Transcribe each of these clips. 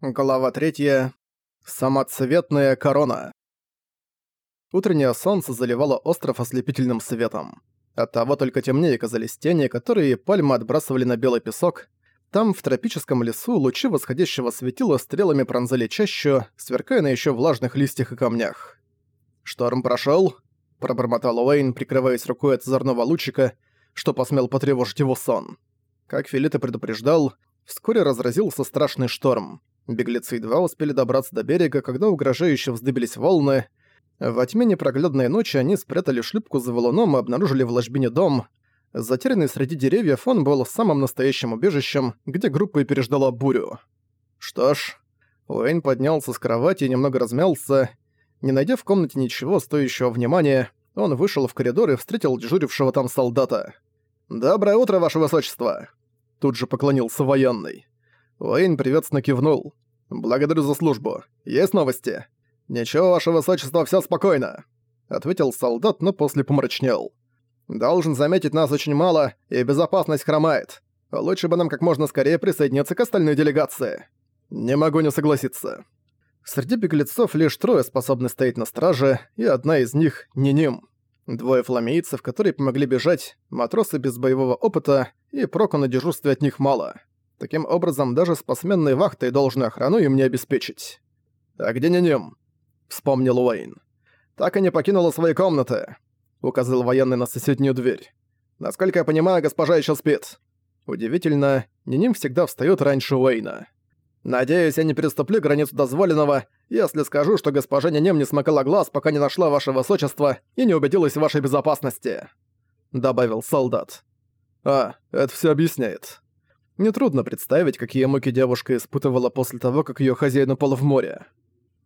Глава 3. Самоцветная корона. Утреннее солнце заливало остров ослепительным светом. Оттого только темнее казались тени, которые пальмы отбрасывали на белый песок. Там, в тропическом лесу, лучи восходящего светила стрелами пронзали чащу, сверкая на еще влажных листьях и камнях. «Шторм прошел, пробормотал Уэйн, прикрываясь рукой от озорного лучика, что посмел потревожить его сон. Как Филит и предупреждал, вскоре разразился страшный шторм. Беглецы едва успели добраться до берега, когда угрожающе вздыбились волны. Во тьме непроглядной ночи они спрятали шлюпку за валуном и обнаружили в ложбине дом. Затерянный среди деревьев, он был самым настоящим убежищем, где группа и переждала бурю. Что ж, Уэйн поднялся с кровати и немного размялся. Не найдя в комнате ничего стоящего внимания, он вышел в коридор и встретил дежурившего там солдата. «Доброе утро, ваше высочество!» Тут же поклонился военный. Уэйн приветственно кивнул. «Благодарю за службу. Есть новости?» «Ничего, ваше высочество, всё спокойно», — ответил солдат, но после помрачнел. «Должен заметить, нас очень мало, и безопасность хромает. Лучше бы нам как можно скорее присоединиться к остальной делегации». «Не могу не согласиться». Среди беглецов лишь трое способны стоять на страже, и одна из них — Ниним. Двое фламейцев, которые помогли бежать, матросы без боевого опыта, и проку на дежурстве от них мало. Таким образом, даже с посменной вахтой должную охрану им не обеспечить. «А где Ниним?» — вспомнил Уэйн. «Так и не покинула свои комнаты», — указал военный на соседнюю дверь. «Насколько я понимаю, госпожа еще спит». Удивительно, Ниним всегда встаёт раньше Уэйна. «Надеюсь, я не переступлю границу дозволенного, если скажу, что госпожа Ниним не смыкала глаз, пока не нашла ваше высочество и не убедилась в вашей безопасности», — добавил солдат. «А, это все объясняет», Нетрудно представить, какие муки девушка испытывала после того, как её хозяин упал в море.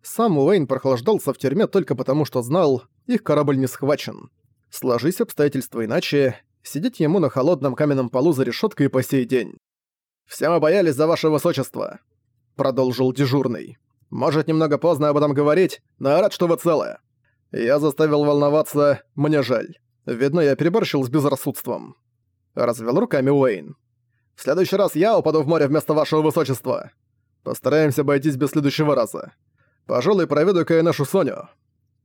Сам Уэйн прохлаждался в тюрьме только потому, что знал, их корабль не схвачен. Сложись обстоятельства иначе, сидеть ему на холодном каменном полу за решёткой по сей день. «Все мы боялись за ваше высочество», — продолжил дежурный. «Может, немного поздно об этом говорить, но рад, что вы целы. Я заставил волноваться, мне жаль. Видно, я переборщил с безрассудством». Развел руками Уэйн. В следующий раз я упаду в море вместо вашего высочества. Постараемся обойтись без следующего раза. Пожалуй, проведу-ка я нашу Соню».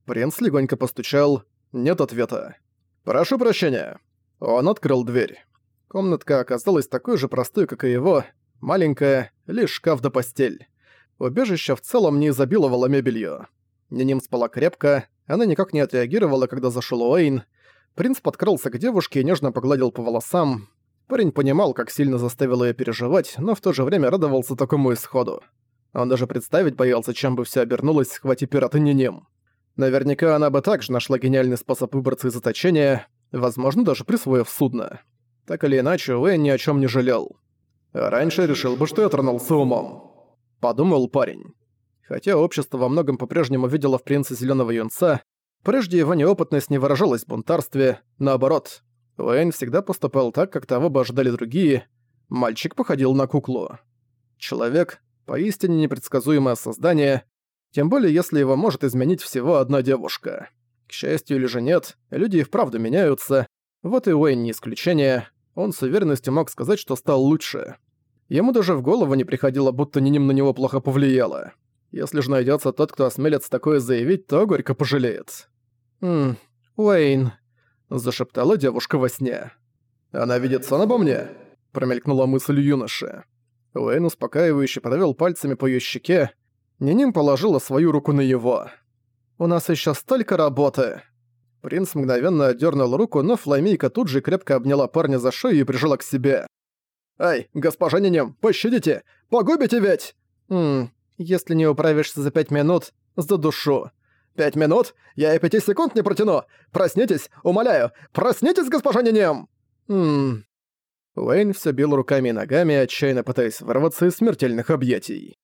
Принц легонько постучал. Нет ответа. «Прошу прощения». Он открыл дверь. Комнатка оказалась такой же простой, как и его. Маленькая, лишь шкаф да постель. Убежище в целом не изобиловало мебелью. Ниним спала крепко, она никак не отреагировала, когда зашел Уэйн. Принц подкрался к девушке и нежно погладил по волосам. Парень понимал, как сильно заставил её переживать, но в то же время радовался такому исходу. Он даже представить боялся, чем бы всё обернулось, схватив пираты Ниним. Наверняка она бы также нашла гениальный способ выбраться из заточения, возможно, даже присвоив судно. Так или иначе, Уэйн ни о чём не жалел. «Раньше решил бы, что я тронулся умом», — подумал парень. Хотя общество во многом по-прежнему видело в принце Зелёного Юнца, прежде его неопытность не выражалась в бунтарстве, наоборот, Уэйн всегда поступал так, как того бы ожидали другие. Мальчик походил на куклу. Человек — поистине непредсказуемое создание, тем более если его может изменить всего одна девушка. К счастью или же нет, люди и вправду меняются. Вот и Уэйн не исключение. Он с уверенностью мог сказать, что стал лучше. Ему даже в голову не приходило, будто Ниним на него плохо повлияло. Если же найдется тот, кто осмелится такое заявить, то горько пожалеет. «Ммм, Уэйн», зашептала девушка во сне. «Она видит сон обо мне?» – промелькнула мысль юноши. Уэйн успокаивающе провел пальцами по её щеке. Ниним положила свою руку на его. «У нас ещё столько работы!» Принц мгновенно отдёрнул руку, но Фламейка тут же крепко обняла парня за шею и прижала к себе. «Эй, госпожа Ниним, пощадите! Погубите ведь!» «Ммм, если не управишься за пять минут, за душу. Пять минут? Я и пяти секунд не протяну! Проснитесь, умоляю! Проснитесь, госпожа Нинем!» «Ммм...» Уэйн все бил руками и ногами, отчаянно пытаясь вырваться из смертельных объятий.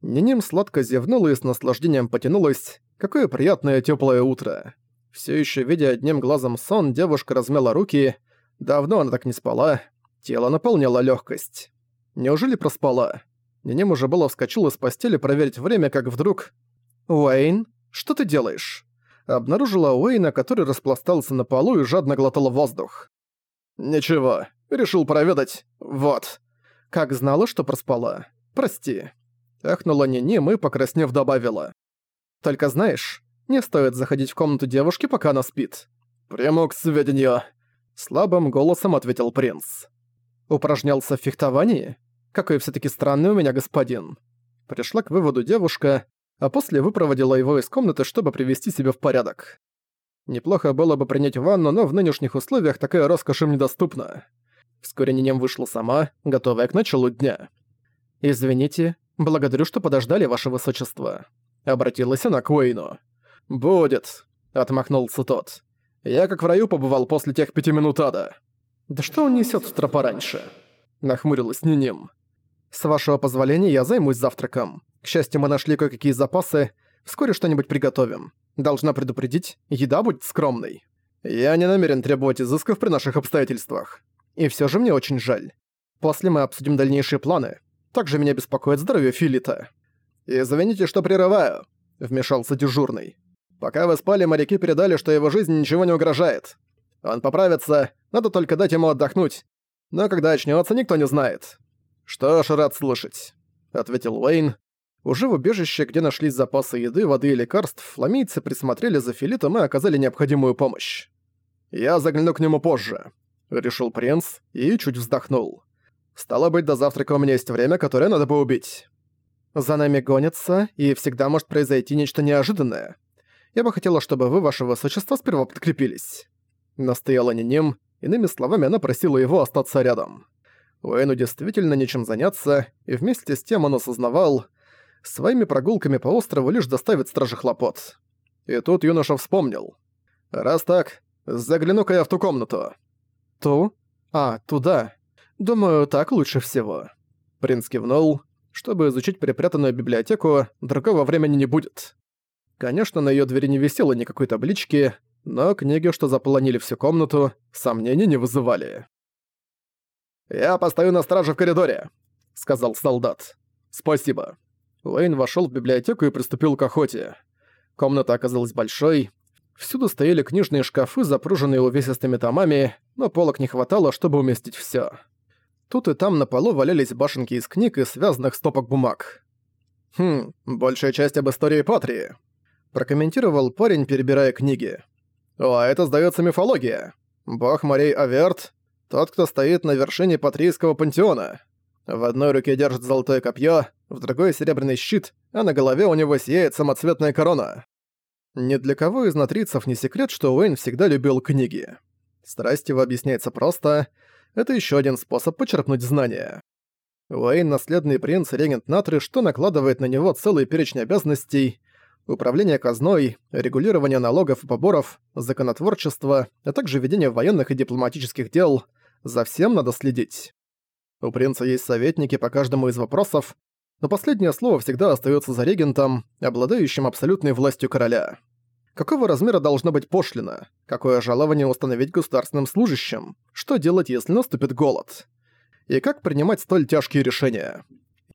Ниним сладко зевнула и с наслаждением потянулась. Какое приятное теплое утро. Все еще видя одним глазом сон, девушка размяла руки. Давно она так не спала. Тело наполняло легкость. Неужели проспала? Ниним уже было вскочила с постели проверить время, как вдруг «Уэйн, что ты делаешь?» Обнаружила Уэйна, который распластался на полу и жадно глотал воздух. «Ничего, решил проведать. Вот». Как знала, что проспала. Прости. Эхнула Ниним и, покраснев, добавила. «Только знаешь, не стоит заходить в комнату девушки, пока она спит». «Приму к сведению», — слабым голосом ответил принц. «Упражнялся в фехтовании? Какой все таки странный у меня господин». Пришла к выводу девушка, а после выпроводила его из комнаты, чтобы привести себя в порядок. Неплохо было бы принять ванну, но в нынешних условиях такая роскошь им недоступна. Вскоре Нинем вышла сама, готовая к началу дня. «Извините, благодарю, что подождали, ваше высочество». Обратилась она к Уэйну. «Будет», — отмахнулся тот. «Я как в раю побывал после тех пяти минут ада». «Да что он несёт утро пораньше?» Нахмурилась Ниним. «С вашего позволения я займусь завтраком. К счастью, мы нашли кое-какие запасы. Вскоре что-нибудь приготовим. Должна предупредить, еда будет скромной. Я не намерен требовать изысков при наших обстоятельствах. И всё же мне очень жаль. После мы обсудим дальнейшие планы. Также меня беспокоит здоровье Филита. «Извините, что прерываю», — вмешался дежурный. «Пока вы спали, моряки передали, что его жизни ничего не угрожает. Он поправится, надо только дать ему отдохнуть. Но когда очнётся, никто не знает». «Что ж, рад слышать», — ответил Уэйн. Уже в убежище, где нашлись запасы еды, воды и лекарств, фламийцы присмотрели за Филитом и оказали необходимую помощь. «Я загляну к нему позже», — решил принц и чуть вздохнул. «Стало быть, до завтрака у меня есть время, которое надо бы убить». «За нами гонятся, и всегда может произойти нечто неожиданное. Я бы хотела, чтобы вы, ваше высочество, сперва подкрепились». Настояла Ниним, иными словами, она просила его остаться рядом. Уэйну действительно нечем заняться, и вместе с тем он осознавал, своими прогулками по острову лишь доставит стражи хлопот. И тут юноша вспомнил. «Раз так, загляну-ка я в ту комнату». «Ту? А, туда. Думаю, так лучше всего». Принц кивнул. Чтобы изучить припрятанную библиотеку, другого времени не будет. Конечно, на её двери не висело никакой таблички, но книги, что заполонили всю комнату, сомнений не вызывали. «Я постою на страже в коридоре», — сказал солдат. «Спасибо». Уэйн вошёл в библиотеку и приступил к охоте. Комната оказалась большой. Всюду стояли книжные шкафы, запруженные увесистыми томами, но полок не хватало, чтобы уместить всё. Тут и там на полу валялись башенки из книг и связанных стопок бумаг. «Хм, большая часть об истории Патрии», — прокомментировал парень, перебирая книги. «О, это, сдаётся, мифология. Бог морей Аверт — тот, кто стоит на вершине патрийского пантеона. В одной руке держит золотое копье, в другой — серебряный щит, а на голове у него сияет самоцветная корона. Ни для кого из натрицев не секрет, что Уэйн всегда любил книги. Страсть его объясняется просто. Это еще один способ почерпнуть знания. Уэйн — наследный принц регент Натры, что накладывает на него целый перечень обязанностей — управление казной, регулирование налогов и поборов, законотворчество, а также ведение военных и дипломатических дел. За всем надо следить. У принца есть советники по каждому из вопросов, но последнее слово всегда остается за регентом, обладающим абсолютной властью короля. Какого размера должна быть пошлина? Какое жалование установить государственным служащим? Что делать, если наступит голод? И как принимать столь тяжкие решения?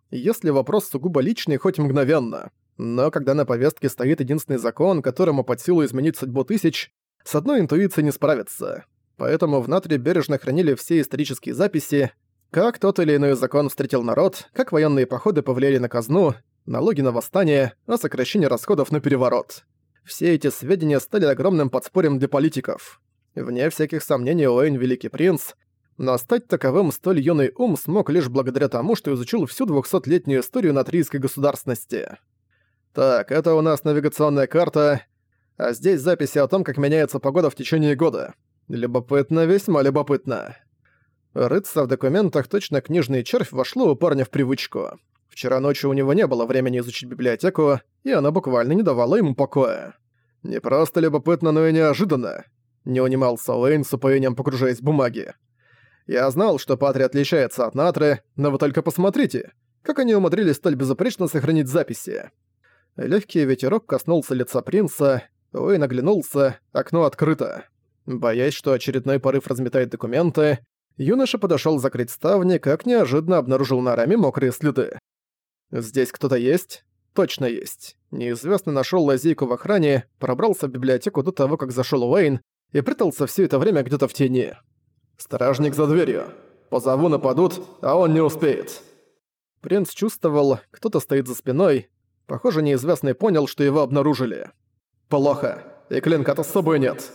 Если вопрос сугубо личный, хоть мгновенно, но когда на повестке стоит единственный закон, которому под силу изменить судьбу тысяч, с одной интуицией не справиться. Поэтому в Натре бережно хранили все исторические записи, как тот или иной закон встретил народ, как военные походы повлияли на казну, налоги на восстание, а сокращение расходов на переворот. Все эти сведения стали огромным подспорьем для политиков. Вне всяких сомнений Уэйн – великий принц, но стать таковым столь юный ум смог лишь благодаря тому, что изучил всю двухсотлетнюю историю натрийской государственности. Так, это у нас навигационная карта, а здесь записи о том, как меняется погода в течение года. Любопытно, весьма любопытно. Рыться в документах точно книжный червь вошло у парня в привычку. Вчера ночью у него не было времени изучить библиотеку, и она буквально не давала ему покоя. Не просто любопытно, но и неожиданно. Не унимался Уэйн с упоением погружаясь в бумаги. Я знал, что Патри отличается от Натры, но вы только посмотрите, как они умудрились столь безупречно сохранить записи. Легкий ветерок коснулся лица принца, Уэйн оглянулся, окно открыто. Боясь, что очередной порыв разметает документы, юноша подошёл закрыть ставни, как неожиданно обнаружил на раме мокрые следы. «Здесь кто-то есть?» «Точно есть. Неизвестный нашёл лазейку в охране, пробрался в библиотеку до того, как зашёл Уэйн, и прятался всё это время где-то в тени. Стражник за дверью. Позову нападут, а он не успеет». Принц чувствовал, кто-то стоит за спиной. Похоже, неизвестный понял, что его обнаружили. «Плохо. И клинка-то с собой нет».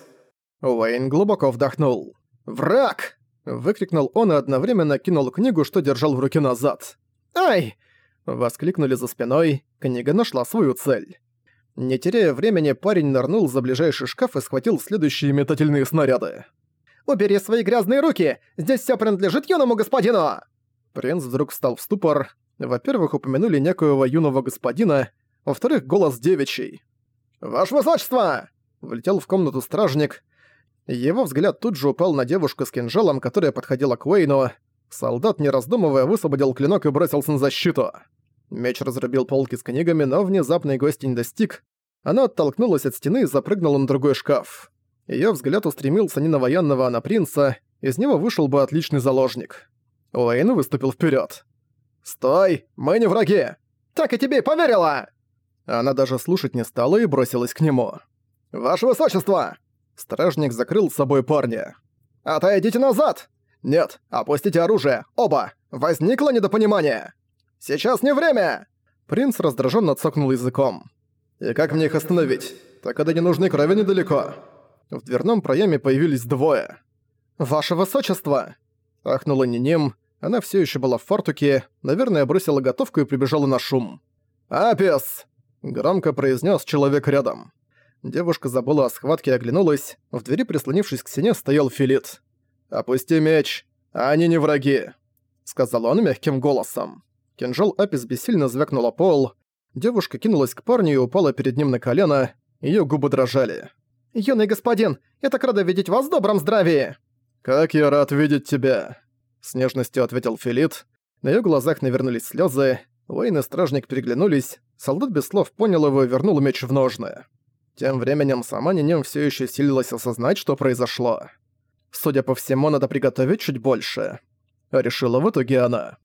Уэйн глубоко вдохнул. «Враг!» — выкрикнул он и одновременно кинул книгу, что держал в руке назад. «Ай!» — воскликнули за спиной. Книга нашла свою цель. Не теряя времени, парень нырнул за ближайший шкаф и схватил следующие метательные снаряды. «Убери свои грязные руки! Здесь все принадлежит юному господину!» Принц вдруг встал в ступор. Во-первых, упомянули некоего юного господина, во-вторых, голос девичий. «Ваше высочество!» Влетел в комнату стражник. Его взгляд тут же упал на девушку с кинжалом, которая подходила к Уэйну. Солдат, не раздумывая, высвободил клинок и бросился на защиту. Меч разрубил полки с книгами, но внезапный гость не достиг. Она оттолкнулась от стены и запрыгнула на другой шкаф. Её взгляд устремился не на военного, а на принца. Из него вышел бы отличный заложник. Уэйн выступил вперед. «Стой! Мы не враги! Так и тебе поверила!» Она даже слушать не стала и бросилась к нему. «Ваше высочество!» Стражник закрыл с собой парня. «Отойдите назад!» «Нет, опустите оружие! Оба! Возникло недопонимание!» «Сейчас не время!» Принц раздраженно цокнул языком. «И как мне их остановить? Так когда не нужны крови недалеко». В дверном проеме появились двое. «Ваше высочество!» Ахнула Ниним. Она все еще была в фартуке, наверное, бросила готовку и прибежала на шум. «Апис!» – громко произнес человек рядом. Девушка забыла о схватке и оглянулась. В двери, прислонившись к стене, стоял Филит. «Опусти меч, они не враги», — сказал он мягким голосом. Кинжал Апис бессильно звякнула пол. Девушка кинулась к парню и упала перед ним на колено. Её губы дрожали. «Юный господин, я так рада видеть вас в добром здравии!» «Как я рад видеть тебя!» С нежностью ответил Филит. На её глазах навернулись слёзы. Уэйн и стражник переглянулись. Солдат без слов понял его и вернул меч в ножны. Тем временем сама Нинем все еще силилась осознать, что произошло. Судя по всему, надо приготовить чуть больше. Решила в итоге она.